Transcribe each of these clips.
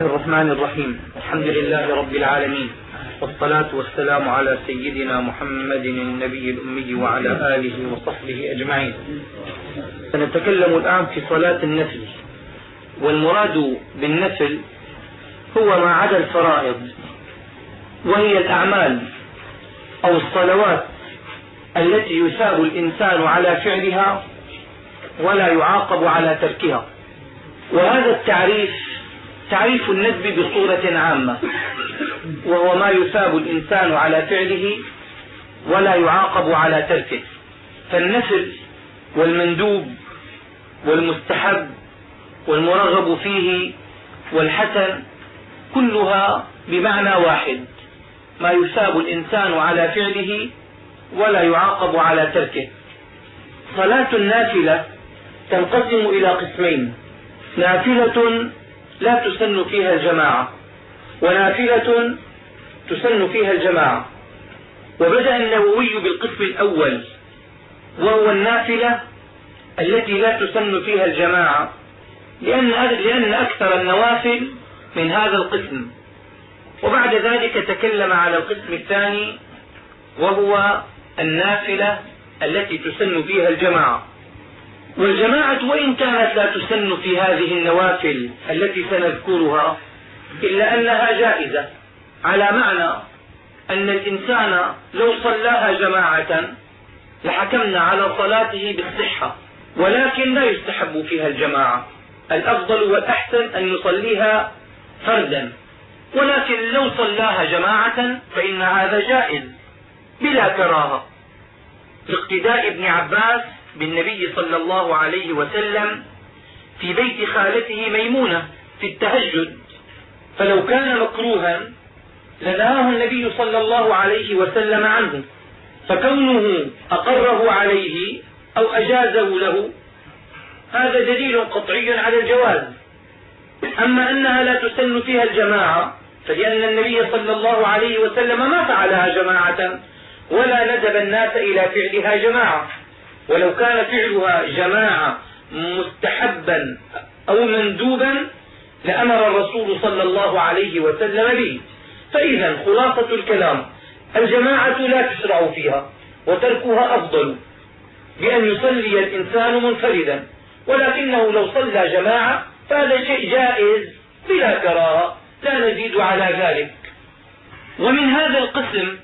الرحمن الرحيم. الحمد لله رب العالمين. والصلاة والسلام على سيدنا محمد النبي الأمي وعلى آله وصحبه أجمعين. سنتكلم الآن في صلاة النفل. والمراد بالنفل هو ما عدا الفرائض وهي الأعمال أو الصلوات التي يثاب الإنسان على فعلها ولا يعاقب على تركها. وهذا التعريف تعريف الندب بصورة عامة وهو ما يثاب الإنسان على فعله ولا يعاقب على تركه. فالنفل والمندوب والمستحب والمرغب فيه والحسن كلها بمعنى واحد ما يثاب الإنسان على فعله ولا يعاقب على تركه. صلاة النافلة تنقسم إلى قسمين نافلة لا تسن فيها الجماعة. ونافلة تسن فيها الجماعة. وبدأ النووي بالقسم الأول وهو النافلة التي لا تسن فيها الجماعة لأن, أكثر النوافل من هذا القسم. وبعد ذلك تكلم على القسم الثاني وهو النافلة التي تسن فيها الجماعة. والجماعة وإن كانت لا تسن في هذه النوافل التي سنذكرها إلا أنها جائزة على معنى أن الإنسان لو صلاها جماعة لحكمنا على صلاته بالصحة ولكن لا يستحب فيها الجماعة. الأفضل والأحسن أن يصليها فردا ولكن لو صلاها جماعة فإن هذا جائز بلا كراهة. لاقتداء ابن عباس بالنبي صلى الله عليه وسلم في بيت خالته ميمونة في التهجد. فلو كان مكروها لنهاه النبي صلى الله عليه وسلم عنه. فكونه أقره عليه أو أجازه له هذا دليل قطعي على الجواز. أما أنها لا تسن فيها الجماعة فلأن النبي صلى الله عليه وسلم ما فعلها جماعة ولا ندب الناس إلى فعلها جماعة. ولو كان فعلها جماعة مستحبا أو مندوبا لأمر الرسول صلى الله عليه وسلم به. فإذا خلاصة الكلام الجماعة لا تشرع فيها وتركها أفضل بأن يصلي الإنسان منفردا. ولكنه لو صلى جماعة فهذا شيء جائز بلا كراهة لا نزيد على ذلك. ومن هذا القسم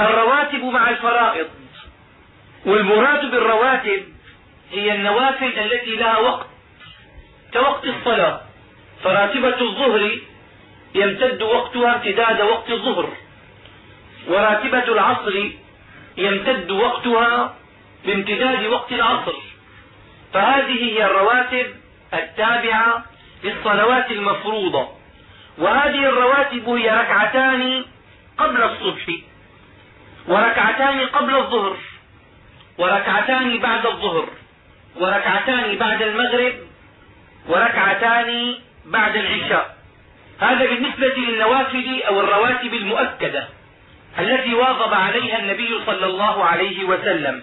الرواتب مع الفرائض. والمراد بالرواتب هي النوافل التي لها وقت كوقت الصلاة. فراتبة الظهر يمتد وقتها امتداد وقت الظهر. وراتبة العصر يمتد وقتها بامتداد وقت العصر. فهذه هي الرواتب التابعة للصلوات المفروضة. وهذه الرواتب هي ركعتان قبل الصبح وركعتان قبل الظهر. وركعتان بعد الظهر وركعتان بعد المغرب وركعتان بعد العشاء. هذا بالنسبة للنوافل أو الرواتب المؤكدة التي واظب عليها النبي صلى الله عليه وسلم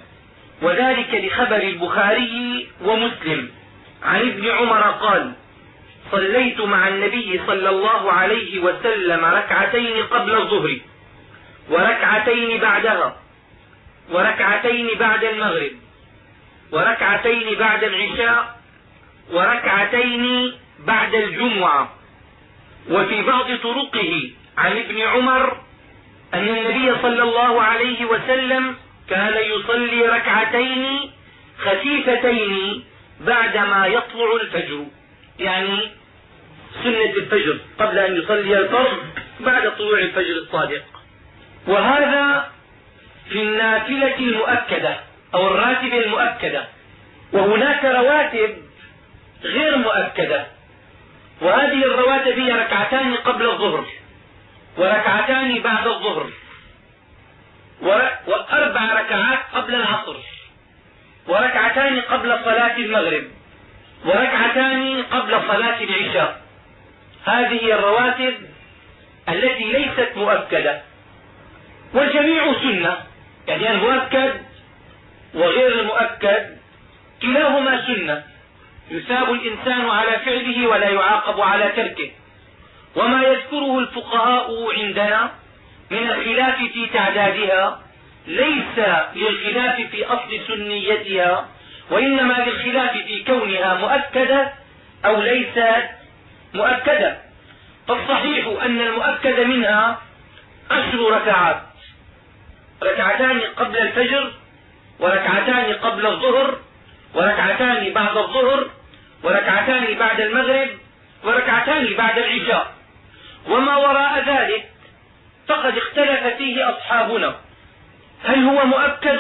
وذلك لخبر البخاري ومسلم. عن ابن عمر قال صليت مع النبي صلى الله عليه وسلم ركعتين قبل الظهر وركعتين بعدها. وركعتين بعد المغرب وركعتين بعد العشاء وركعتين بعد الجمعة. وفي بعض طرقه عن ابن عمر أن النبي صلى الله عليه وسلم كان يصلي ركعتين خفيفتين بعدما يطلع الفجر يعني سنة الفجر قبل أن يصلي الفرض بعد طلوع الفجر الصادق. وهذا في النافلة المؤكدة أو الراتب المؤكدة. وهناك رواتب غير مؤكدة. وهذه الرواتب هي ركعتان قبل الظهر وركعتان بعد الظهر وأربع ركعات قبل العصر وركعتان قبل صلاة المغرب وركعتان قبل صلاة العشاء. هذه الرواتب التي ليست مؤكدة. والجميع سنة. يعني المؤكد وغير المؤكد كلاهما سنة. يثاب الإنسان على فعله ولا يعاقب على تركه. وما يذكره الفقهاء عندنا من الخلاف في تعدادها ليس للخلاف في أصل سنيتها وإنما للخلاف في كونها مؤكدة أو ليست مؤكدة. فالصحيح أن المؤكد منها عشر ركعات. ركعتان قبل الفجر وركعتان قبل الظهر وركعتان بعد الظهر وركعتان بعد المغرب وركعتان بعد العشاء. وما وراء ذلك فقد اختلف فيه أصحابنا. هل هو مؤكد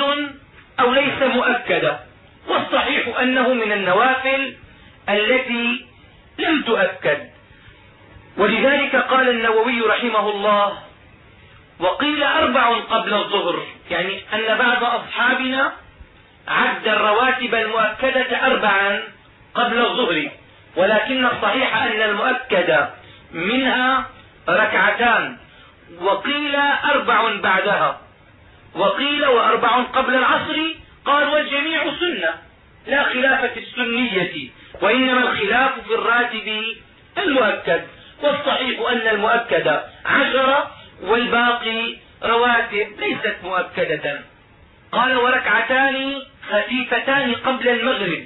أو ليس مؤكدا والصحيح أنه من النوافل التي لم تؤكد. ولذلك قال النووي رحمه الله وقيل أربع قبل الظهر. يعني أن بعض أصحابنا عد الرواتب المؤكدة أربعا قبل الظهر. ولكن الصحيح أن المؤكد منها ركعتان. وقيل أربع بعدها. وقيل وأربع قبل العصر. قال والجميع سنة. لا خلاف في السنية وإنما الخلاف في الراتب المؤكد. والصحيح أن المؤكد عشرة والباقي رواتب ليست مؤكدة. قال وركعتان خفيفتان قبل المغرب.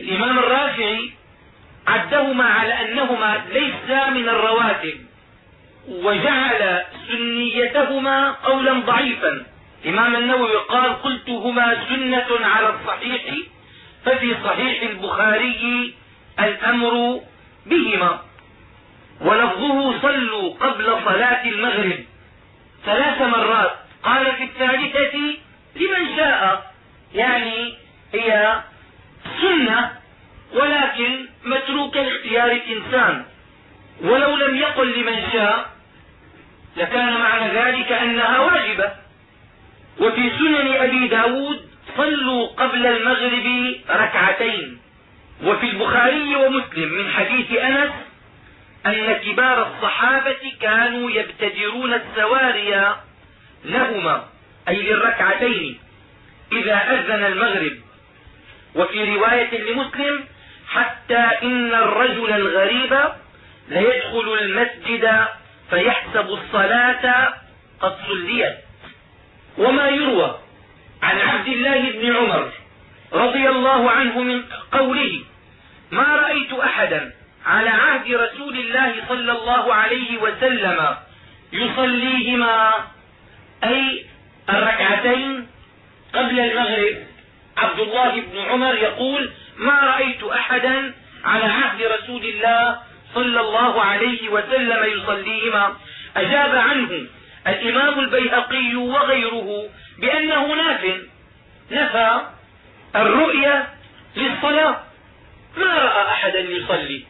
الإمام الرافعي عدهما على أنهما ليس من الرواتب وجعل سنيتهما قولا ضعيفا. الإمام النووي قال قلت هما سنة على الصحيح ففي صحيح البخاري الأمر بهما. ولفظه صلوا قبل صلاة المغرب. ثلاث مرات. قال في الثالثة لمن شاء. يعني هي سنة ولكن متروك لاختيار الإنسان. ولو لم يقل لمن شاء لكان معنى ذلك أنها واجبة. وفي سنن أبي ب داود صلوا قبل المغرب ركعتين. وفي البخاري ومسلم من حديث أنس أن كبار الصحابة كانوا يبتدرون السواري لهما أي للركعتين إذا أذن المغرب. وفي رواية لمسلم حتى إن الرجل الغريب ليدخل المسجد فيحسب الصلاة قد صليت وما يروى عن عبد الله بن عمر رضي الله عنه من قوله ما رأيت أحدا على عهد رسول الله صلى الله عليه وسلم يصليهما أي الركعتين قبل المغرب. عبد الله بن عمر يقول ما رأيت أحدا على عهد رسول الله صلى الله عليه وسلم يصليهما. أجاب عنه الإمام البيهقي وغيره بأنه ناف نفى الرؤية للصلاة. ما رأى أحدا يصلي؟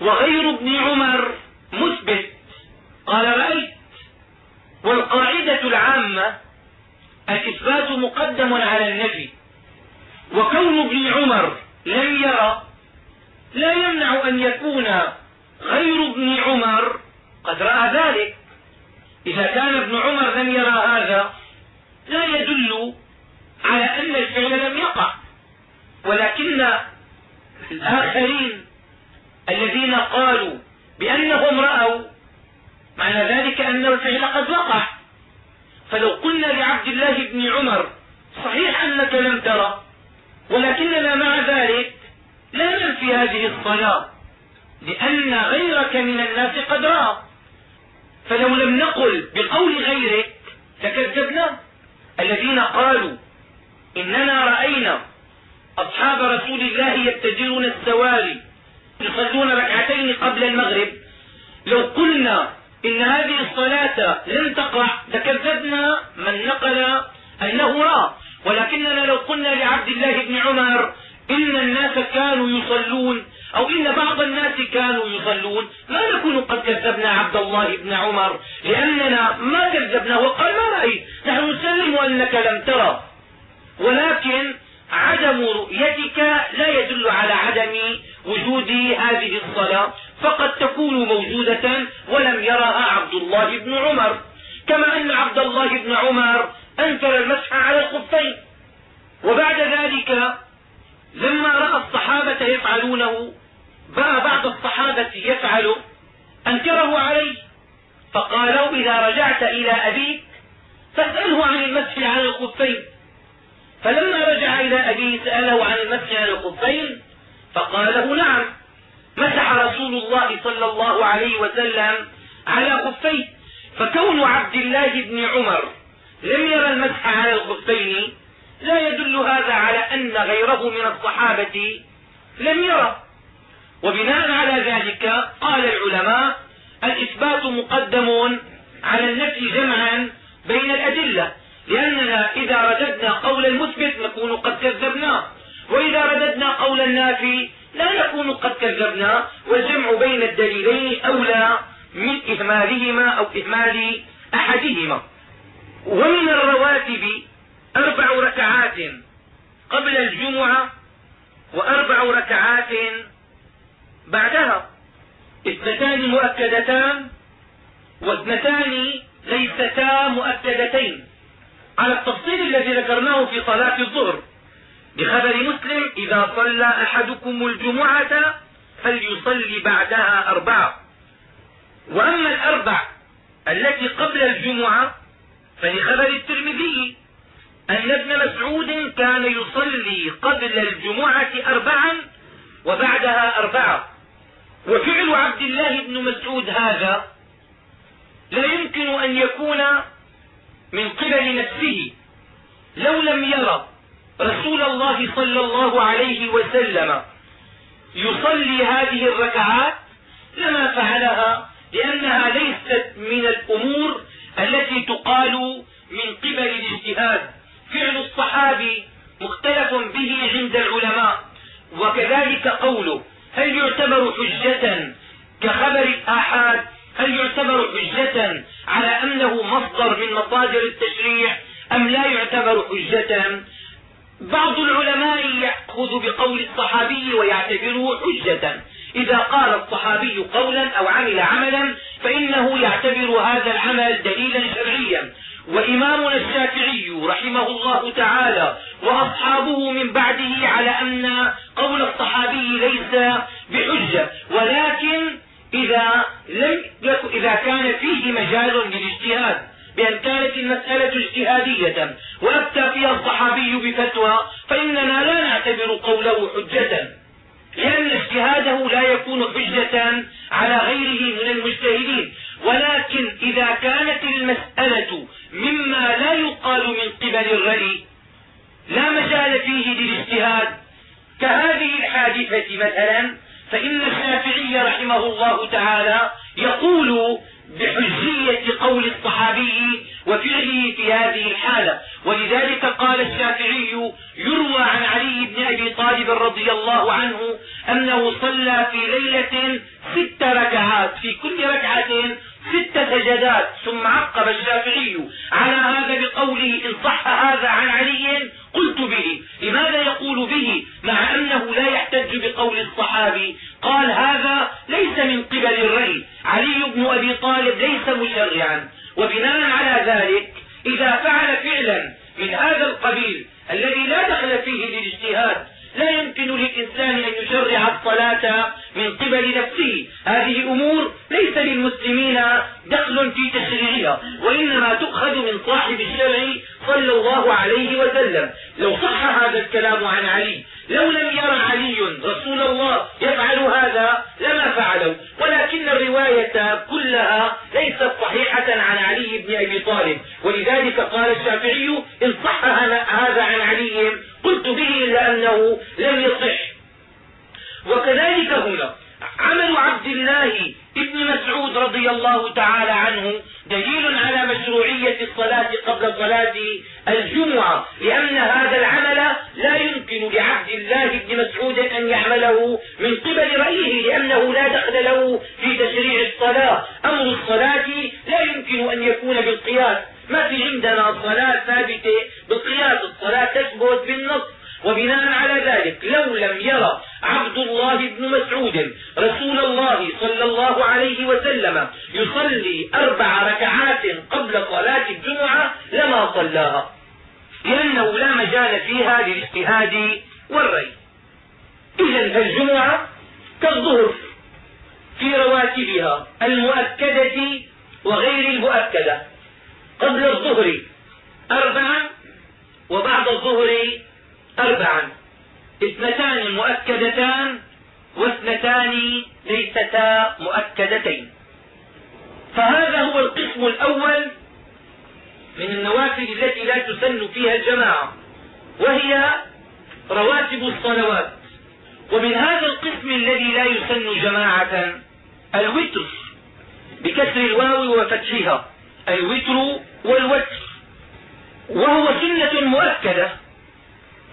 وغير ابن عمر مثبت. قال رأيت. والقاعدة العامة الإثبات مقدم على النفي. وكون ابن عمر لم يرى لا يمنع أن يكون غير ابن عمر قد رأى ذلك. إذا كان ابن عمر لم يرى هذا لا يدل على أن الفعل لم يقع. ولكن الآخرين الذين قالوا بأنهم رأوا معنى ذلك أن الفعل قد وقع. فلو قلنا لعبد الله بن عمر صحيح أنك لم ترى ولكننا مع ذلك لا ننفي هذه الصلاة لأن غيرك من الناس قد رأى. فلو لم نقل بقول غيرك لكذبنا. الذين قالوا إننا رأينا أصحاب رسول الله يبتدرون السواري يصلون ركعتين قبل المغرب. لو قلنا إن هذه الصلاة لم تقع لكذبنا من نقل أنه رأى ولكننا لو قلنا لعبد الله بن عمر إن الناس كانوا يصلون أو إن بعض الناس كانوا يصلون ما نكون قد كذبنا عبد الله بن عمر؟ لأننا ما كذبنا وقال ما رأيت؟ نحن نسلم أنك لم ترى. ولكن عدم رؤيتك لا يدل على عدم وجود هذه الصلاة فقد تكون موجودة ولم يرها عبد الله بن عمر. كما أن عبد الله بن عمر أنكر المسح على الخفين. وبعد ذلك لما رأى الصحابة يفعلونه بقى بعض الصحابة يفعل أنكر فقال إذا رجعت إلى أبيك فاسأله عن المسح على الخفين. فلما رجع إلى أبيه سأله عن المسح على الخفين فقال له نعم مسح رسول الله صلى الله عليه وسلم على خفيه فكون عبد الله بن عمر لم يرى المسح على الخفين لا يدل هذا على أن غيره من الصحابة لم يرى وبناء على ذلك قال العلماء الإثبات مقدم على النفي جمعا بين الأدلة. لأننا إذا رددنا قول المثبت نكون قد كذبناه وإذا رددنا قول النافي لا نكون قد كذبنا. والجمع بين الدليلين أولى من إهمالهما أو إهمال أحدهما. ومن الرواتب أربع ركعات قبل الجمعة وأربع ركعات بعدها. اثنتان مؤكدتان واثنتان ليستا مؤكدتين. على التفصيل الذي ذكرناه في صلاة الظهر. بخبر مسلم إذا صلى أحدكم الجمعة فليصلي بعدها أربعة. وأما الأربع التي قبل الجمعة فلخبر الترمذي أن ابن مسعود كان يصلي قبل الجمعة أربعا وبعدها أربعة. وفعل عبد الله بن مسعود هذا لا يمكن أن يكون من قبل نفسه. لو لم يرى رسول الله صلى الله عليه وسلم يصلي هذه الركعات لما فعلها لأنها ليست من الأمور التي تقال من قبل الاجتهاد. فعل الصحابي مختلف به عند العلماء. وكذلك قوله هل يعتبر حجة كخبر الآحاد هل يعتبر حجة على أنه مصدر من مصادر التشريع أم لا يعتبر حجة؟ بعض العلماء يأخذ بقول الصحابي ويعتبره حجة. إذا قال الصحابي قولا أو عمل عملا فإنه يعتبر هذا العمل دليلا شرعيا. وإمامنا الشافعي رحمه الله تعالى وأصحابه من بعده على أن قول الصحابي ليس بحجة ولكن إذا, لم يكن إذا كان فيه مجال للاجتهاد بأن كانت المسألة اجتهادية وأفتى فيها الصحابي بفتوى فإننا لا نعتبر قوله حجة لأن اجتهاده لا يكون حجة على غيره من المجتهدين. ولكن إذا كانت المسألة مما لا يقال من قبل الرأي لا مجال فيه للاجتهاد. كهذه الحادثة مثلا فإن الشافعي رحمه الله تعالى يقول بحجية قول الصحابي وفعله في هذه الحالة. ولذلك قال الشافعي يروى عن علي بن أبي طالب رضي الله عنه أنه صلى في ليلة ست ركعات في كل ركعة ست سجدات ثم عقب الشافعي على هذا بقوله إن صح هذا عن علي قلت به. لماذا يقول به؟ مع أنه لا يحتج بقول الصحابي قال هذا ليس من قبل الرأي. علي بن أبي طالب ليس مشرعا. وبناء على ذلك إذا فعل فعلا من هذا القبيل الذي لا دخل فيه للاجتهاد لا يمكن للإنسان أن يشرع الصلاة من قبل نفسه. هذه أمور ليس للمسلمين دخل في تشريعها وإنما تؤخذ من صاحب الشرع صلى الله عليه وسلم. لو صح هذا الكلام عن علي لو لم ير علي رسول الله يفعل هذا لما فعله ولكن الرواية كلها ليست صحيحة عن علي بن أبي طالب. ولذلك قال الشافعي إن صح هذا عن علي قلت به إلا أنه لم يصح. وكذلك هنا عمل عبد الله ابن مسعود رضي الله تعالى عنه دليل على مشروعية الصلاة قبل صلاة الجمعة لأن هذا العمل لا يمكن لعبد الله بن مسعود أن يعمله من قبل رأيه لأنه لا دخل له في تشريع الصلاة. أمر الصلاة لا يمكن أن يكون بالقياس. ما في عندنا صلاة ثابتة بالقياس الصلاة تثبت بالنص. وبناء على ذلك لو لم يرى عبد الله بن مسعود رسول الله صلى الله عليه وسلم يصلي أربع ركعات قبل صلاة الجمعة لما صلاها لأنه لا مجال فيها للاجتهاد والري إذا فالجمعة كالظهر في رواتبها المؤكدة وغير المؤكدة. قبل الظهر أربعا وبعد الظهر أربعا. اثنتان مؤكدتان واثنتان ليستا مؤكدتين. فهذا هو القسم الأول من النوافل التي لا تسن فيها الجماعة وهي رواتب الصلوات. ومن هذا القسم الذي لا يسن جماعة الوتر بكسر الواو وفتحها الوتر والوتر. وهو سنة مؤكدة.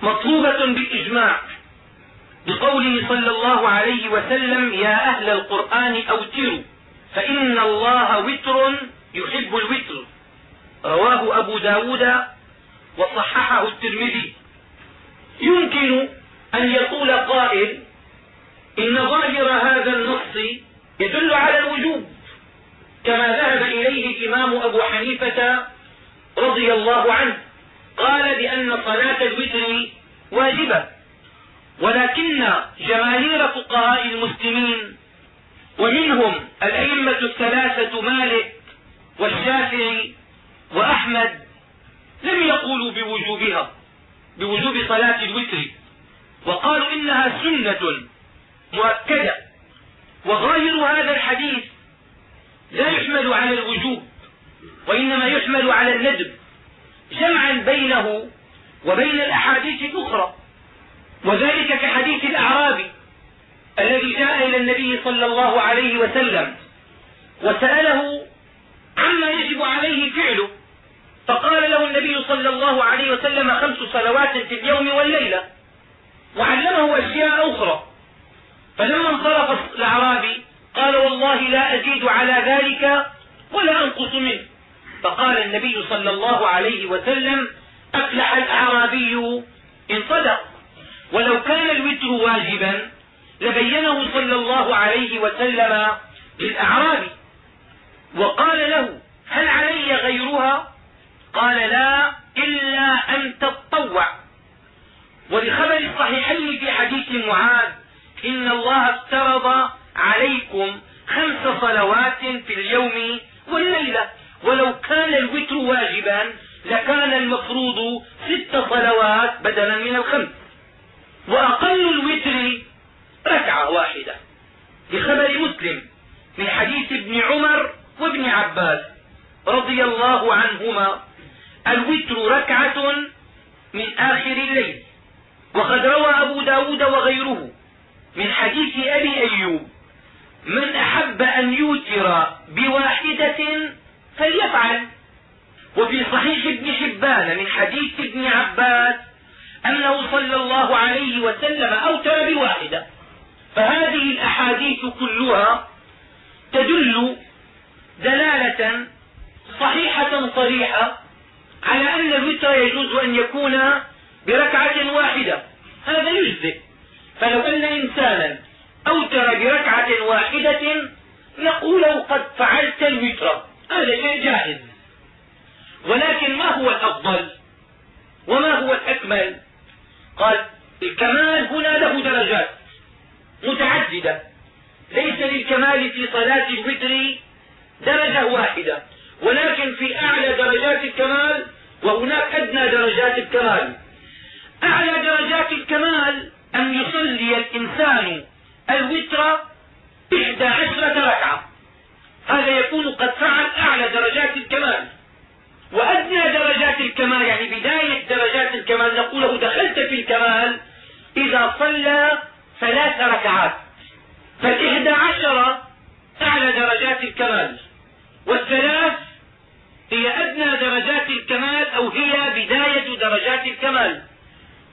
مطلوبة بالإجماع بقوله صلى الله عليه وسلم يا أهل القرآن أوتروا فإن الله وتر يحب الوتر. رواه أبو ب داود وصححه الترمذي. يمكن أن يقول قائل إن ظاهر هذا النص يدل على الوجوب كما ذهب إليه الإمام أبو حنيفة رضي الله عنه. قال بأن صلاة الوتر واجبة ولكن جماهير فقهاء المسلمين ومنهم الأئمة الثلاثة مالك والشافعي وأحمد لم يقولوا بوجوبها بوجوب صلاة الوتر وقالوا إنها سنة مؤكدة وظاهر هذا الحديث لا يحمل على الوجوب وإنما يحمل على الندب. جمعا بينه وبين الأحاديث الأخرى. وذلك كحديث الأعرابي الذي جاء إلى النبي صلى الله عليه وسلم وسأله عما يجب عليه فعله. فقال له النبي صلى الله عليه وسلم خمس صلوات في اليوم والليلة. وعلمه أشياء أخرى. فلما انصرف الأعرابي قال والله لا أزيد على ذلك ولا أنقص منه. فقال النبي صلى الله عليه وسلم أفلح الأعرابي إن صدق. ولو كان الوتر واجبا لبينه صلى الله عليه وسلم للأعرابي. وقال له هل علي غيرها؟ قال لا إلا أن تطوع. ولخبر الصحيحين في حديث معاذ إن الله افترض عليكم خمس صلوات في اليوم والليلة. ولو كان الوتر واجبا لكان المفروض ست صلوات بدلا من الخمس. وأقل الوتر ركعة واحدة. بخبر مسلم من حديث ابن عمر وابن عباس رضي الله عنهما الوتر ركعة من آخر الليل. وقد روى أبو ب داود وغيره من حديث أبي أيوب من أحب أن يوتر بواحدة فليفعل. وفي صحيح ابن حبان من حديث ابن عباس أنه صلى الله عليه وسلم أوتر بواحدة. فهذه الأحاديث كلها تدل دلالة صحيحة صريحة على أن الوتر يجوز أن يكون بركعة واحدة. هذا يجزئ. فلو أن إنسانا أوتر بركعة واحدة نقول قد فعلت الوتر. هذا شيء جائز ولكن ما هو الأفضل؟ وما هو الأكمل؟ قال الكمال هنا له درجات متعددة. ليس للكمال في صلاة الوتر درجة واحدة ولكن في أعلى درجات الكمال وهناك أدنى درجات الكمال. أعلى درجات الكمال أن يصلي الإنسان الوتر إحدى عشرة ركعة. هذا يكون قد فعل أعلى درجات الكمال. وأدنى درجات الكمال يعني بداية درجات الكمال نقول له دخلت في الكمال إذا صلى ثلاث ركعات فالإحدى عشرة أعلى درجات الكمال. والثلاث هي أدنى درجات الكمال أو هي بداية درجات الكمال.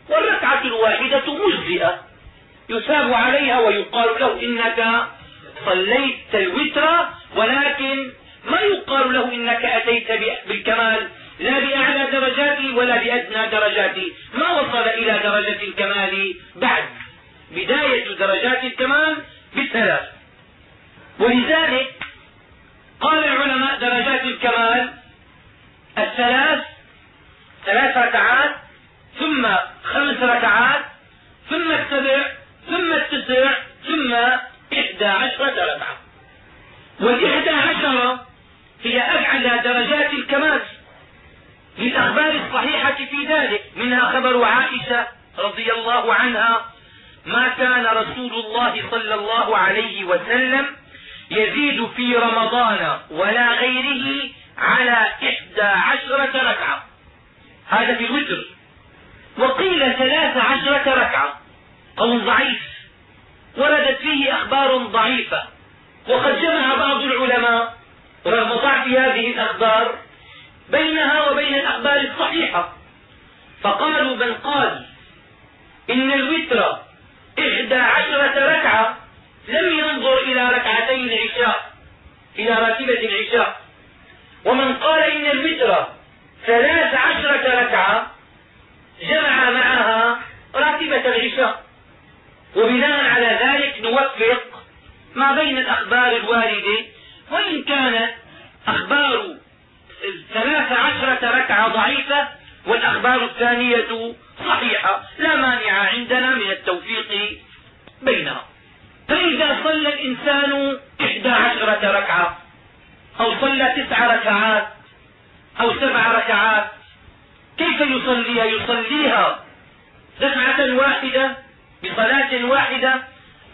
والركعة الواحدة مجزئة يثاب عليها ويقال له إنك صليت الوتر ولكن ما يقال له إنك أتيت بالكمال لا بأعلى درجاته ولا بأدنى درجاته ما وصل إلى درجة الكمال بعد. بداية درجات الكمال بالثلاث. ولذلك قال العلماء درجات الكمال الثلاث ثلاث ركعات ثم خمس ركعات ثم السبع ثم التسع ثم إحدى عشرة ركعة. والإحدى عشرة هي أعلى درجات الكمال للأخبار الصحيحة في ذلك. منها خبر عائشة رضي الله عنها ما كان رسول الله صلى الله عليه وسلم يزيد في رمضان ولا غيره على إحدى عشرة ركعة. هذا في الوتر. وقيل ثلاث عشرة ركعة. قول ضعيف. وردت فيه أخبار ضعيفة. وقد جمع بعض العلماء رغم ضعف هذه الأخبار بينها وبين الأخبار الصحيحة. فقالوا من قال إن الوتر إحدى عشرة ركعة لم ينظر إلى ركعتي العشاء إلى راتبة العشاء. ومن قال إن الوتر ثلاث عشرة ركعة جمع معها راتبة العشاء. وبناء على ذلك نوفق ما بين الأخبار الواردة؟ وإن كانت أخبار ثلاث عشرة ركعة ضعيفة والأخبار الثانية صحيحة لا مانع عندنا من التوفيق بينها. فإذا صلى الإنسان إحدى عشرة ركعة أو صلى تسع ركعات أو سبع ركعات كيف يصليها يصليها دفعة واحدة بصلاة واحدة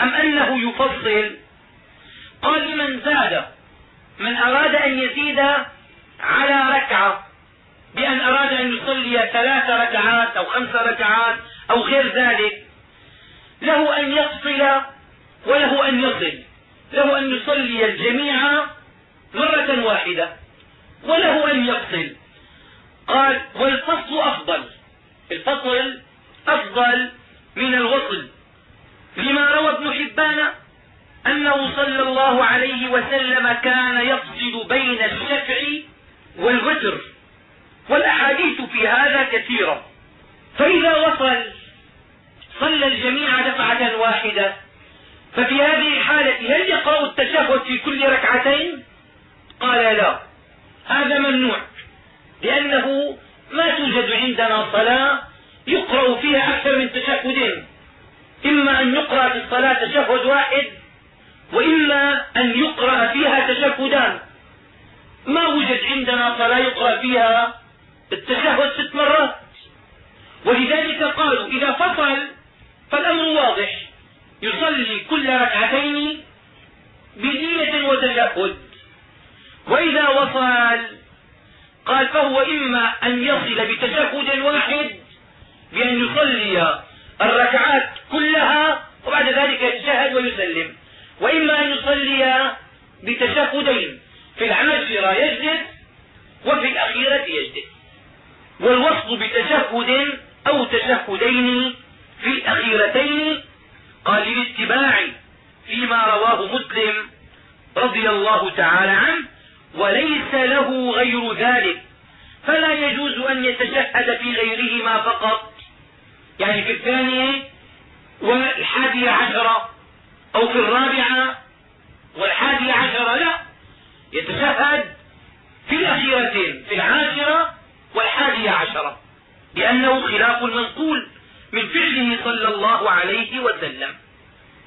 أم أنه يفصل؟ قال لمن زاد. من أراد أن يزيد على ركعة. بأن أراد أن يصلي ثلاث ركعات أو خمس ركعات أو غير ذلك. له أن يفصل وله أن يصل له أن يصلي الجميع مرة واحدة. وله أن يفصل. قال والفصل أفضل. الفصل أفضل من الوصل لما روى ابن حبان أنه صلى الله عليه وسلم كان يفصل بين الشفع والوتر والأحاديث في هذا كثيرة. فإذا وصل صلى الجميع دفعة واحدة. ففي هذه الحالة هل يقرأ التشهد في كل ركعتين؟ قال لا. هذا ممنوع لأنه ما توجد عندنا صلاة يقرأ فيها أكثر من تشهدين. إما أن يقرأ في الصلاة تشهد واحد وإما أن يقرأ فيها تشهدان. ما وجد عندنا صلاة يقرأ فيها التشهد ست مرات. ولذلك قالوا إذا فصل فالأمر واضح. يصلي كل ركعتين بنية وتشهد. وإذا وصل قال فهو إما أن يصل بتشهد واحد بأن يصلي الركعات كلها وبعد ذلك يتشهد ويسلم. وإما أن يصلي بتشهدين في العاشرة يجلس وفي الأخيرة يجلس. والوصل بتشهد أو تشهدين في الأخيرتين قال للاتباع فيما رواه مسلم رضي الله تعالى عنه وليس له غير ذلك. فلا يجوز أن يتشهد في غيرهما فقط. يعني في الثانية والحادية عشرة أو في الرابعة والحادية عشرة لا. يتشهد في الأخيرتين في العاشرة والحادية عشرة لأنه خلاف المنقول من فعله صلى الله عليه وسلم.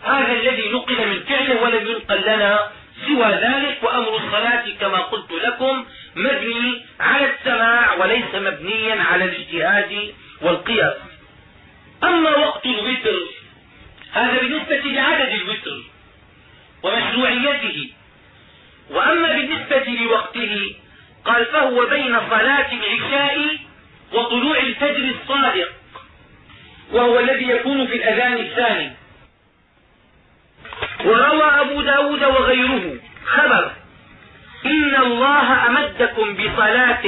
هذا الذي نقل من فعله ولم ينقل لنا سوى ذلك وأمر الصلاة كما قلت لكم مبني على السماع وليس مبنيا على الاجتهاد والقياس. أما وقت الوتر هذا بالنسبة لعدد الوتر ومشروعيته. وأما بالنسبة لوقته قال فهو بين صلاة العشاء وطلوع الفجر الصادق وهو الذي يكون في الأذان الثاني. وروى أبو ب داود وغيره خبر إن الله أمدكم بصلاة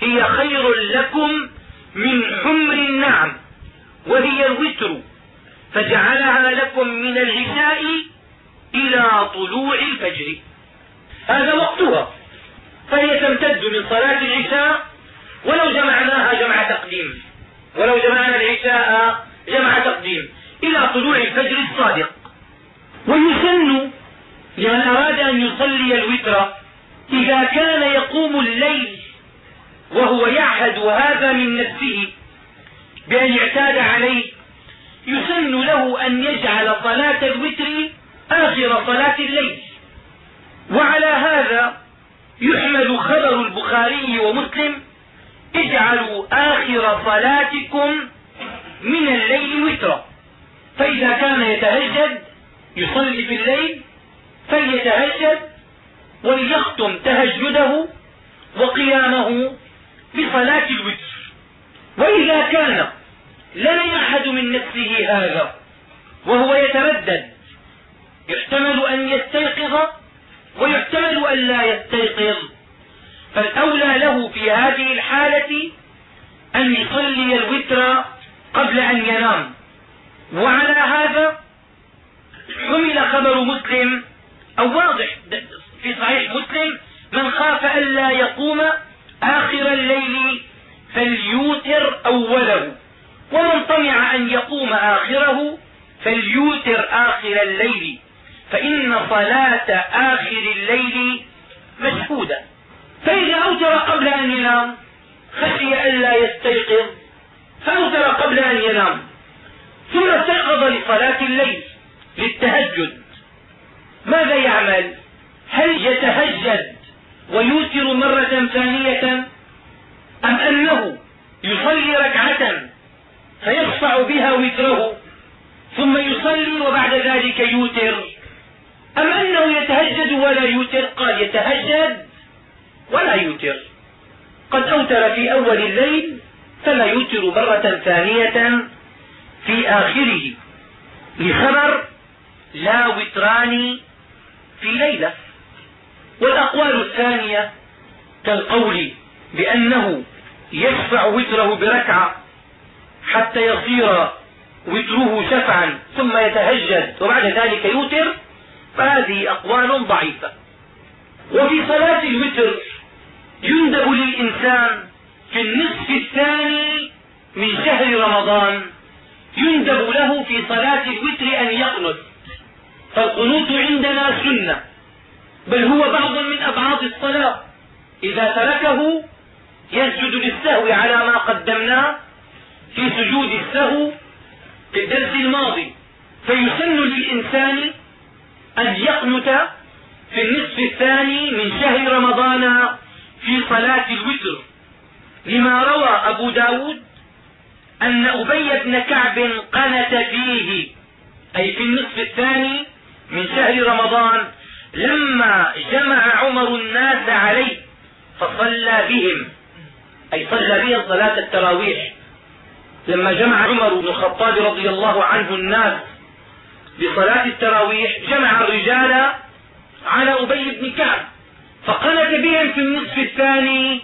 هي خير لكم من حمر النعم وهي الوتر فجعلها لكم من العشاء إلى طلوع الفجر. هذا وقتها. فهي تمتد من صلاة العشاء ولو جمعناها جمع تقديم. ولو جمعنا العشاء جمع تقديم إلى طلوع الفجر الصادق. ويسن لمن أراد أن يصلي الوتر إذا كان يقوم الليل وهو يعهد هذا من نفسه بأن اعتاد عليه يسن له أن يجعل صلاة الوتر آخر صلاة الليل. وعلى هذا يحمل البخاري ومسلم اجعلوا آخر صلاتكم من الليل وترا. فإذا كان يتهجد يصلي في الليل فليتهجد وليختم تهجده وقيامه بصلاة الوتر. وإذا كان لا يعهد من نفسه هذا وهو يتردد يحتمل أن يستيقظ ويحتمل أن لا يستيقظ. فالأولى له في هذه الحالة أن يصلي الوتر قبل أن ينام. وعلى هذا حمل خبر مسلم أو واضح في صحيح مسلم من خاف ألا يقوم آخر الليل فليوتر أوله. ومن طمع أن يقوم آخره فليوتر آخر الليل. فإن صلاة آخر الليل مشهودة. فإذا أوتر قبل أن ينام خشي ألا يستيقظ فأوتر قبل أن ينام. ثم استيقظ لصلاة الليل للتهجد. ماذا يعمل؟ هل يتهجد ويوتر مرة ثانية أم أنه يصلي ركعة فيصفع بها وتره ثم يصلي وبعد ذلك يوتر. أم أنه يتهجد ولا يوتر؟ قال يتهجد ولا يوتر. قد أوتر في أول الليل فلا يوتر مرة ثانية في آخره. لخبر لا وتران في ليلة. والأقوال الثانية كالقول بأنه يشفع وتره بركعة. حتى يصير وتره شفعا ثم يتهجد وبعد ذلك يوتر فهذه أقوال ضعيفة. وفي صلاة الوتر يندب للإنسان في النصف الثاني من شهر رمضان يندب له في صلاة الوتر أن يقنت فالقنوت عندنا سنة بل هو بعض من أبعاد الصلاة. إذا تركه يسجد للسهو على ما قدمناه في سجود السهو في الدرس الماضي. فيسن للإنسان أن يقنت في النصف الثاني من شهر رمضان في صلاة الوتر. لما روى أبو ب داود أن أبي بن كعب قنت فيه أي في النصف الثاني من شهر رمضان لما جمع عمر الناس عليه فصلى بهم. أي صلى بهم صلاة التراويح. لما جمع عمر بن الخطاب رضي الله عنه الناس لصلاة التراويح جمع الرجال على أبي بن كعب فقنت بهم في النصف الثاني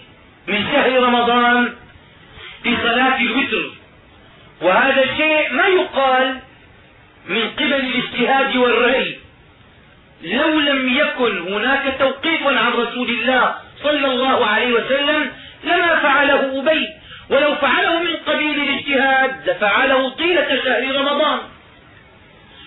من شهر رمضان في صلاة الوتر. وهذا الشيء ما يقال من قبل الاجتهاد والرأي. لو لم يكن هناك توقيف عن رسول الله صلى الله عليه وسلم لما فعله أبي ولو فعله من قبيل الاجتهاد لفعله طيلة شهر رمضان.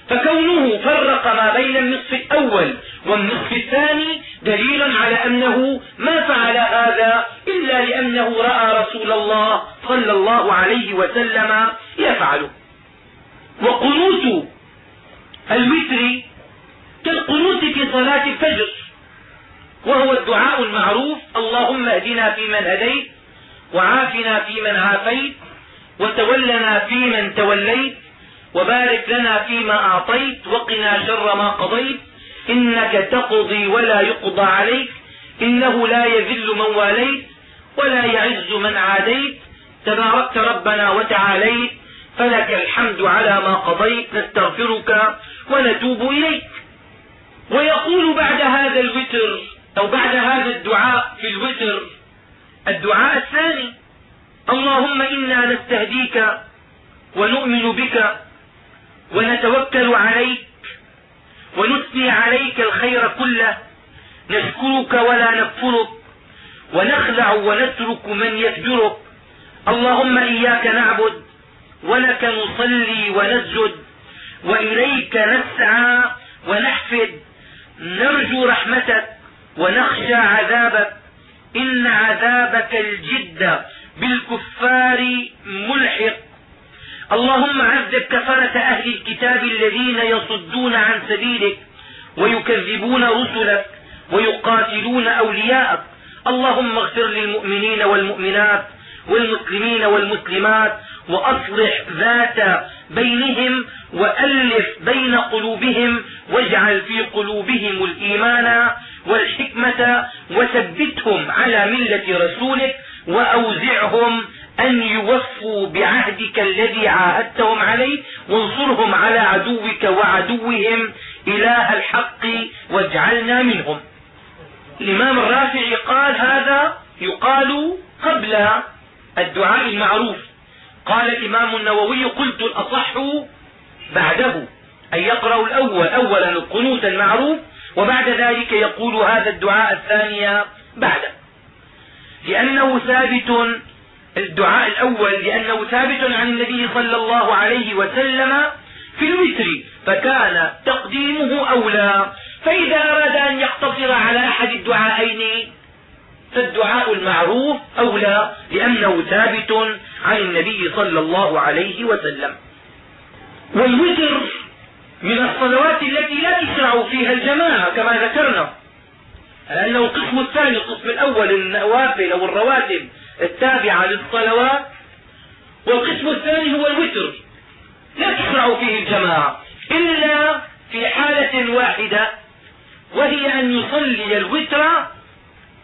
فكونه فرق ما بين النصف الأول والنصف الثاني دليل على أنه ما فعل هذا إلا لأنه رأى رسول الله صلى الله عليه وسلم يفعله. وقنوت الوتر كالقنوت في صلاة الفجر وهو الدعاء المعروف اللهم اهدنا فيمن هديت وعافنا فيمن عافيت وتولنا فيمن توليت وبارك لنا فيما أعطيت وقنا شر ما قضيت. إنك تقضي ولا يقضى عليك إنه لا يذل من واليت ولا يعز من عاديت. تباركت ربنا وتعاليت فلك الحمد على ما قضيت. نستغفرك ونتوب إليك. ويقول بعد هذا الوتر أو بعد هذا الدعاء في الوتر الدعاء الثاني. اللهم إنا نستهديك ونؤمن بك ونتوكل عليك ونثني عليك الخير كله. نشكرك ولا نكفرك ونخلع ونترك من يفجرك. اللهم إياك نعبد ولك نصلي ونسجد وإليك نسعى ونحفد. نرجو رحمتك ونخشى عذابك. إن عذابك الجد بالكفار ملحق. اللهم عذب كفرة أهل الكتاب الذين يصدون عن سبيلك ويكذبون رسلك ويقاتلون أولياءك. اللهم اغفر للمؤمنين والمؤمنات والمسلمين والمسلمات وأصلح ذات بينهم وألف بين قلوبهم واجعل في قلوبهم الإيمان والحكمة وثبتهم على ملة رسولك وأوزعهم أن يوفوا بعهدك الذي عاهدتهم عليه وانصرهم على عدوك وعدوهم إله الحق واجعلنا منهم. الإمام الرافعي قال هذا يقال قبل الدعاء المعروف. قال الإمام النووي قلت الأصح بعده أن يقرأ الأول أولا القنوت المعروف وبعد ذلك يقول هذا الدعاء الثاني بعده لأنه ثابت الدعاء الأول لأنه ثابت عن النبي صلى الله عليه وسلم في الوتر فكان تقديمه أولى. فإذا أراد أن يقتصر على أحد الدعائين فالدعاء المعروف أولى لأنه ثابت عن النبي صلى الله عليه وسلم. والوتر من الصلوات التي لا تشرع فيها الجماعة كما ذكرنا. لأنه القسم الثاني القسم الأول النوافل أو الرواتب التابعة للصلوات. والقسم الثاني هو الوتر. لا تشرع فيه الجماعة إلا في حالة واحدة وهي أن يصلي الوتر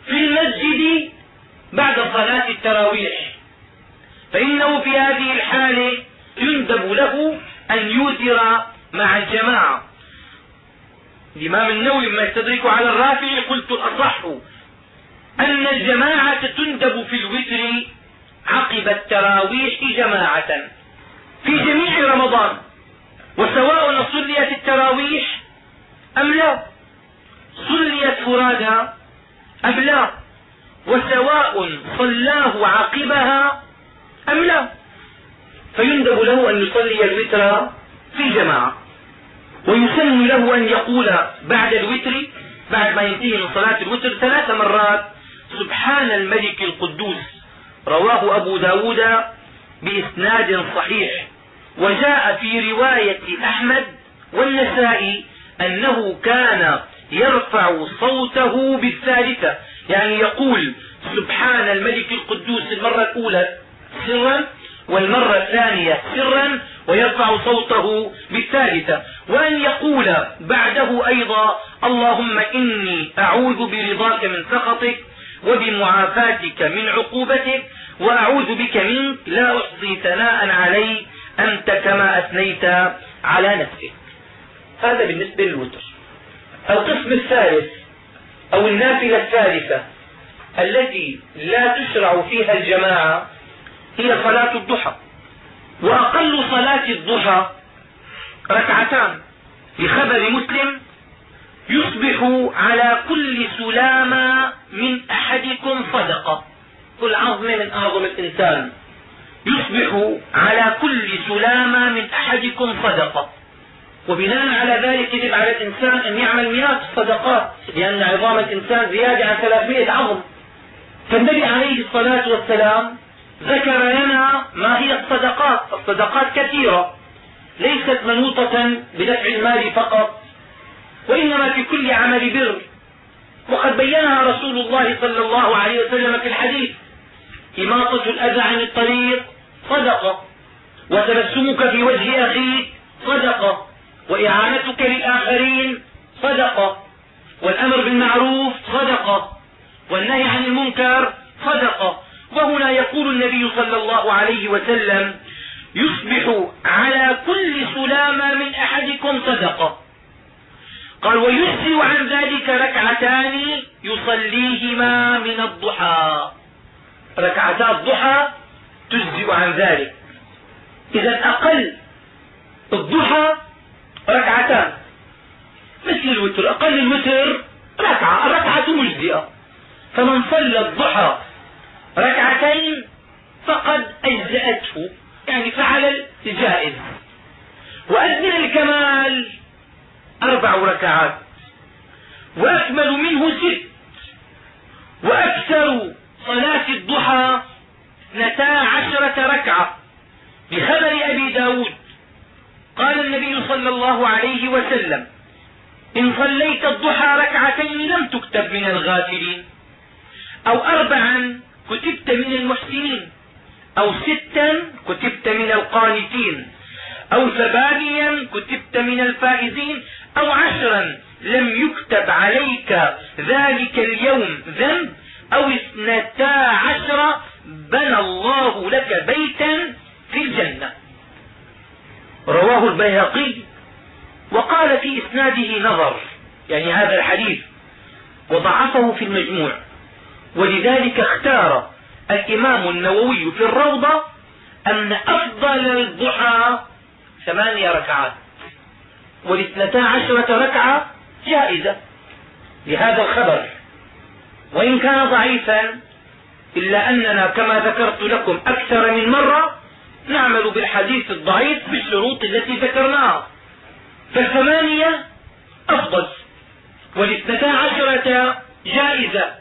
في المسجد بعد صلاة التراويح. فإنه في هذه الحالة يندب له أن يوتر مع الجماعة. الإمام النووي ما يستدرك على الرافع قلت الأصح أن الجماعة تندب في الوتر عقب التراويح جماعة في جميع رمضان. وسواء صليت التراويح أم لا صليت فرادى أم لا؟ وسواء صلاه عقبها أم لا؟ فيندب له أن يصلي الوتر في جماعة ويسن له أن يقول بعد الوتر بعد ما ينتهي من صلاة الوتر ثلاث مرات سبحان الملك القدوس. رواه أبو ب داود بإسناد صحيح. وجاء في رواية أحمد والنسائي أنه كان يرفع صوته بالثالثة. يعني يقول سبحان الملك القدوس المرة الأولى سرا والمرة الثانية سرا ويرفع صوته بالثالثة. وأن يقول بعده أيضا اللهم إني أعوذ برضاك من سخطك وبمعافاتك من عقوبتك وأعوذ بك منك لا أحصي ثناء عليك أنت كما أثنيت على نفسك. هذا بالنسبة للوتر. القسم الثالث أو النافلة الثالثة التي لا تشرع فيها الجماعة هي صلاة الضحى. وأقل صلاة الضحى ركعتان بخبر مسلم يصبح على كل سلامة من أحدكم صدقة. كل عظمة من أعظم الإنسان يصبح على كل سلامة من أحدكم صدقة. وبناء على ذلك يجب على الإنسان أن يعمل مئات الصدقات لأن عظام الإنسان زيادة عن 300 عظم. فالنبي عليه الصلاة والسلام ذكر لنا ما هي الصدقات. الصدقات كثيرة ليست منوطة بدفع المال فقط وإنما في كل عمل بر. وقد بينها رسول الله صلى الله عليه وسلم في الحديث إماطة الأذى عن الطريق صدقة وتبسمك في وجه أخيك صدقة وإعانتك للآخرين صدقة والأمر بالمعروف صدقة والنهي عن المنكر صدقة وهنا يقول النبي صلى الله عليه وسلم يصبح على كل سلامة من أحدكم صدقة قال ويجزي عن ذلك ركعتان يصليهما من الضحى. ركعتا الضحى تجزئ عن ذلك. إذا أقل الضحى ركعتان. مثل الوتر أقل الوتر ركعة الركعة مجزئة. فمن صلى الضحى ركعتين فقد أجزأته يعني فعل الجائز وأدنى الكمال أربع ركعات. وأكمل منه ست. وأكثر صلاة الضحى اثنتا عشرة ركعة بخبر أبي ب داود. قال النبي صلى الله عليه وسلم إن صليت الضحى ركعتين لم تكتب من الغافلين أو أربعا كتبت من المحسنين أو ستا كتبت من القانتين أو ثمانيا كتبت من الفائزين أو عشرا لم يكتب عليك ذلك اليوم ذنب أو اثنتا عشر بنى الله لك بيتا في الجنة. رواه البيهقي وقال في إسناده نظر يعني هذا الحديث وضعفه في المجموع. ولذلك اختار الإمام النووي في الروضة أن أفضل الضحى ثمانية ركعات والاثنتا عشرة ركعة جائزة لهذا الخبر. وإن كان ضعيفا إلا أننا كما ذكرت لكم أكثر من مرة نعمل بالحديث الضعيف بالشروط التي ذكرناها. فالثمانية أفضل. والاثنتا عشرة جائزة.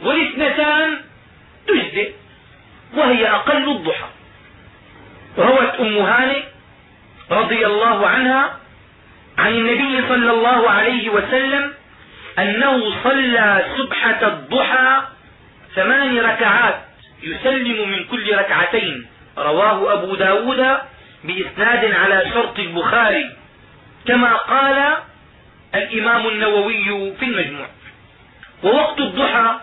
والاثنتان تجزئ. وهي أقل الضحى. روت أم هانئ رضي الله عنها عن النبي صلى الله عليه وسلم أنه صلى سبحة الضحى ثمان ركعات يسلم من كل ركعتين. رواه أبو ب داود بإسناد على شرط البخاري كما قال الإمام النووي في المجموع. ووقت الضحى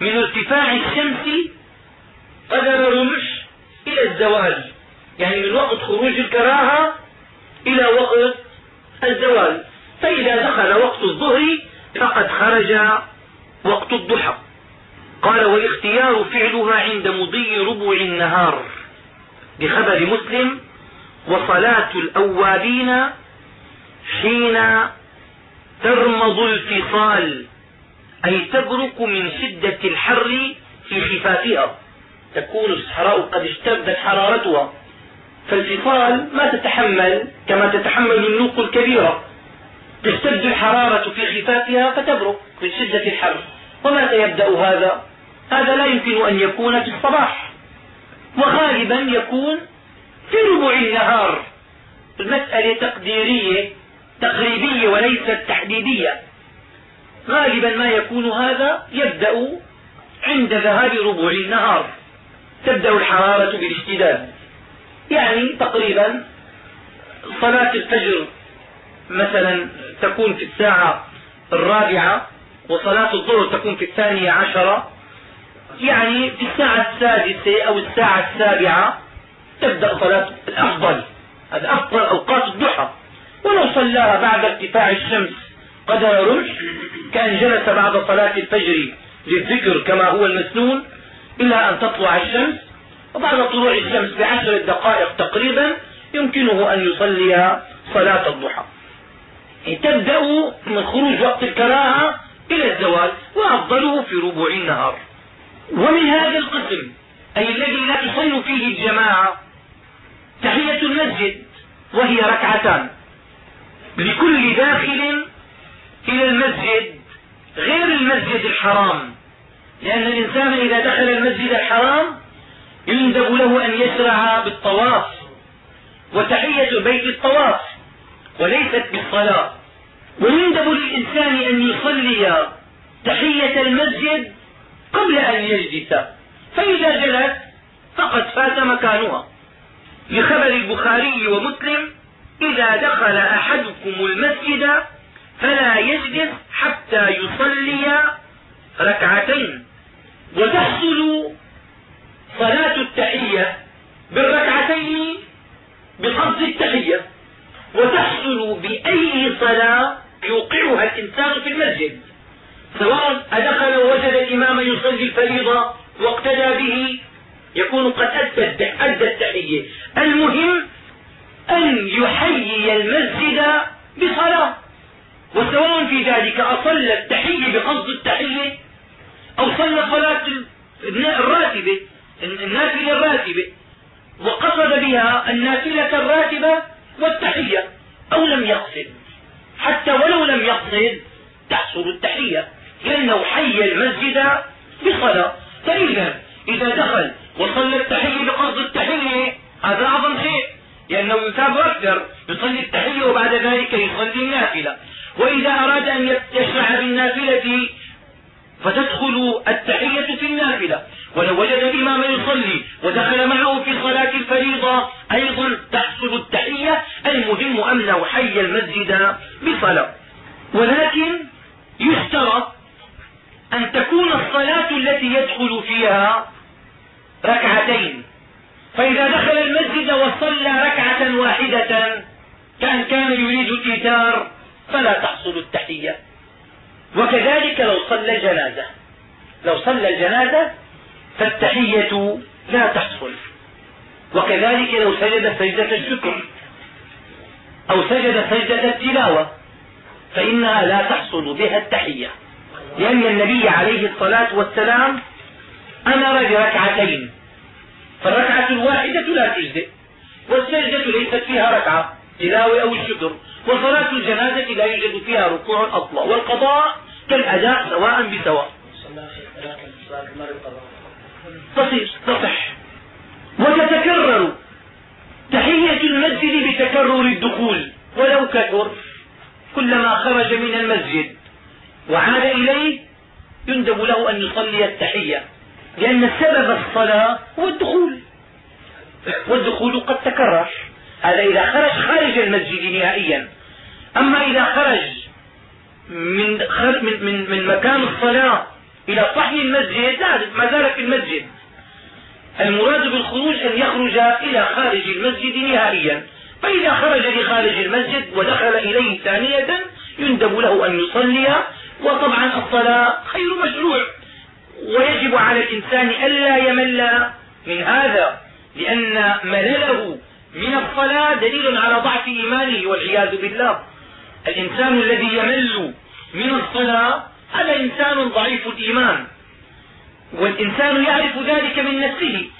من ارتفاع الشمس قدر رمش إلى الزوال يعني من وقت خروج الكراهة إلى وقت الزوال. فإذا دخل وقت الظهر فقد خرج وقت الضحى. قال والاختيار فعلها عند مضي ربع النهار بخبر مسلم وصلاة الأوابين حين ترمض الفصال أي تبرك من شدة الحر في خفافها. تكون الصحراء قد اشتدت حرارتها. فالفصال ما تتحمل كما تتحمل النوق الكبيرة. تشتد الحرارة في خفافها فتبرك من شدة الحر. ومتى يبدأ هذا؟ هذا لا يمكن أن يكون في الصباح. وغالبا يكون في ربع النهار. المسألة تقديرية تقريبية وليست تحديدية. غالبا ما يكون هذا يبدأ عند ذهاب ربع النهار. تبدأ الحرارة بالاشتداد. يعني تقريبا صلاة الفجر مثلا تكون في الساعة الرابعة وصلاة الظهر تكون في الثانية عشرة. يعني في الساعة السادسة أو الساعة السابعة تبدأ صلاة الأفضل. هذا أفضل أوقات الضحى. ولو صلاها بعد ارتفاع الشمس قدر رمح كأن جلس بعد صلاة الفجر للذكر كما هو المسنون إلى أن تطلع الشمس. وبعد طلوع الشمس بعشر دقائق تقريبا يمكنه أن يصلي صلاة الضحى. تبدأ من خروج وقت الكراهة إلى الزوال وأفضله في ربع النهار. ومن هذا القسم أي الذي لا تصل فيه الجماعة تحية المسجد وهي ركعتان. لكل داخل إلى المسجد غير المسجد الحرام. لأن الإنسان إذا دخل المسجد الحرام يندب له أن يشرع بالطواف. وتحية البيت الطواف وليست بالصلاة. ويندب للإنسان أن يصلي تحية المسجد قبل أن يجلس. فإذا جلس فقد فات مكانها لخبر البخاري ومسلم إذا دخل أحدكم المسجد فلا يجلس حتى يصلي ركعتين. وتحصل صلاة التحية بالركعتين بقصد التحية. وتحصل بأي صلاة يوقعها الإنسان في المسجد. سواء أدخل ووجد الإمام يصلي الفريضة واقتدى به يكون قد أدى أدى التحية. المهم أن يحيي المسجد بصلاة. وسواء في ذلك أصلى التحية بقصد التحية أو صلى صلاة الراتبة النافلة الراتبة وقصد بها النافلة الراتبة والتحية أو لم يقصد. حتى ولو لم يقصد تحصل التحية. لأنه حي المسجد بصلاة. فإذا إذا دخل وصلى التحية بقصد التحية هذا أعظم شيء لأنه يثاب أكثر يصلي التحية وبعد ذلك يصلي النافلة. وإذا أراد أن يشرع بالنافلة فتدخل التحية في النافلة. ولو وجد الإمام يصلي ودخل معه في صلاة الفريضة أيضا تحصل التحية المهم أنه حي المسجد بصلاة. ولكن يشترط أن تكون الصلاة التي يدخل فيها ركعتين. فإذا دخل المسجد وصلى ركعة واحدة كأن كان يريد الإيثار فلا تحصل التحية. وكذلك لو صلى الجنازة. لو صلى الجنازة فالتحية لا تحصل. وكذلك لو سجد سجدة الشكر أو سجد سجدة التلاوة فإنها لا تحصل بها التحية. لأن النبي عليه الصلاة والسلام أمر بركعتين. فالركعة الواحدة لا تجزئ والسجدة ليست فيها ركعة تلاوة أو الشكر. وصلاة الجنازة لا يوجد فيها ركوع أصلا والقضاء كالأداء سواء بسواء. تصير تصح وتتكرر. تحية المسجد بتكرر الدخول. ولو كثر كلما خرج من المسجد وعاد إليه يندب له أن يصلي التحية لأن سبب الصلاة هو الدخول. والدخول قد تكرر. هذا إذا خرج خارج المسجد نهائيا. أما إذا خرج من, من, من, من مكان الصلاة إلى صحن المسجد لا ما زال في المسجد. المراد بالخروج أن يخرج إلى خارج المسجد نهائيا. فإذا خرج لخارج المسجد ودخل إليه ثانية يندب له أن يصلي وطبعا الصلاة خير مشروع. ويجب على الإنسان ألا يمل من هذا لأن ملله من الصلاة دليل على ضعف إيمانه والعياذ بالله. الإنسان الذي يمل من الصلاة هذا إنسان ضعيف الإيمان. والإنسان يعرف ذلك من نفسه.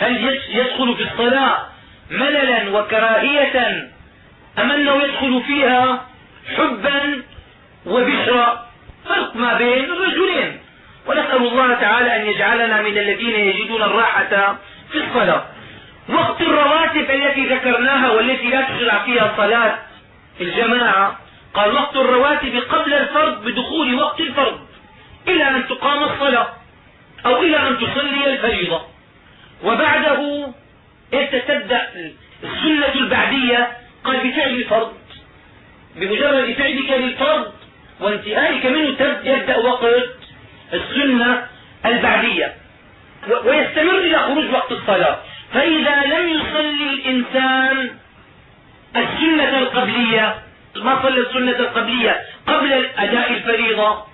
هل يدخل في الصلاة مللا وكراهية أم أنه يدخل فيها حبا وبشرا فرق ما بين الرجلين. ونسأل الله تعالى أن يجعلنا من الذين يجدون الراحة في الصلاة وقت الرواتب التي ذكرناها والتي لا تشرع فيها صلاة الجماعة قال وقت الرواتب قبل الفرض بدخول وقت الفرض. إلى أن تقام الصلاة أو إلى أن تصلي الفريضة. وبعده تبدأ السنة البعدية قال بفعل الفرض. بمجرد فعلك للفرض وانتهائك منه يبدأ وقت السنة البعدية. ويستمر إلى خروج وقت الصلاة. فإذا لم يصلي الإنسان السنة القبلية ما صلى السنة القبلية قبل أداء الفريضة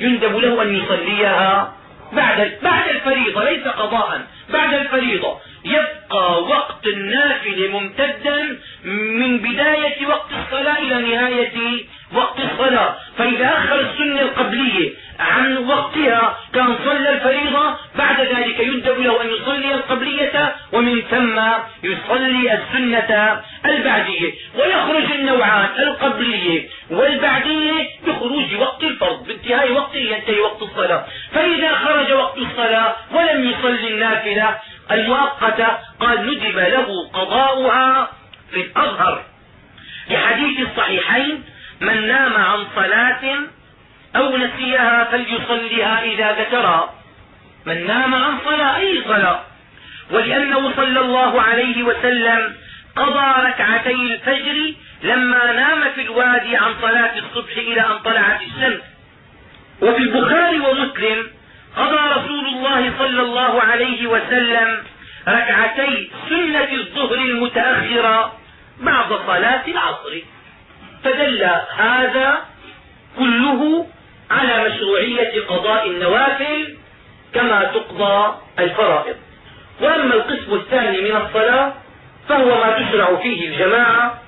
يندب له أن يصليها بعد بعد الفريضة ليس قضاء بعد الفريضة. يبقى وقت النافل ممتدا من بداية وقت الصلاة إلى نهاية وقت الصلاة فإذا أخر السنة القبلية عن وقتها كان صلى الفريضة بعد ذلك يندب له أن يصلي القبلية ومن ثم يصلي السنة البعدية. ويخرج النوعان القبلية والبعدية بخروج وقت الفرض بانتهاء وقته ينتهي وقت الصلاة. فإذا خرج وقت الصلاة ولم يصلي النافلة المؤقتة قال ندب له قضاؤها في الأظهر. لحديث الصحيحين من نام عن صلاة أو نسيها فليصليها إذا ذكرها من نام عن صلاة أي صلاة؟ ولأنه صلى الله عليه وسلم قضى ركعتي الفجر لما نام في الوادي عن صلاة الصبح إلى أن طلعت الشمس. وفي البخاري ومسلم قضى رسول الله صلى الله عليه وسلم ركعتي سنة الظهر المتأخرة بعد صلاة العصر. فدل هذا كله على مشروعية قضاء النوافل كما تقضى الفرائض. وأما القسم الثاني من الصلاة فهو ما تشرع فيه الجماعة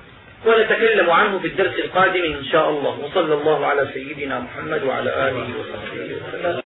ونتكلم عنه في الدرس القادم إن شاء الله. وصلى الله على سيدنا محمد وعلى آله وصحبه وسلم.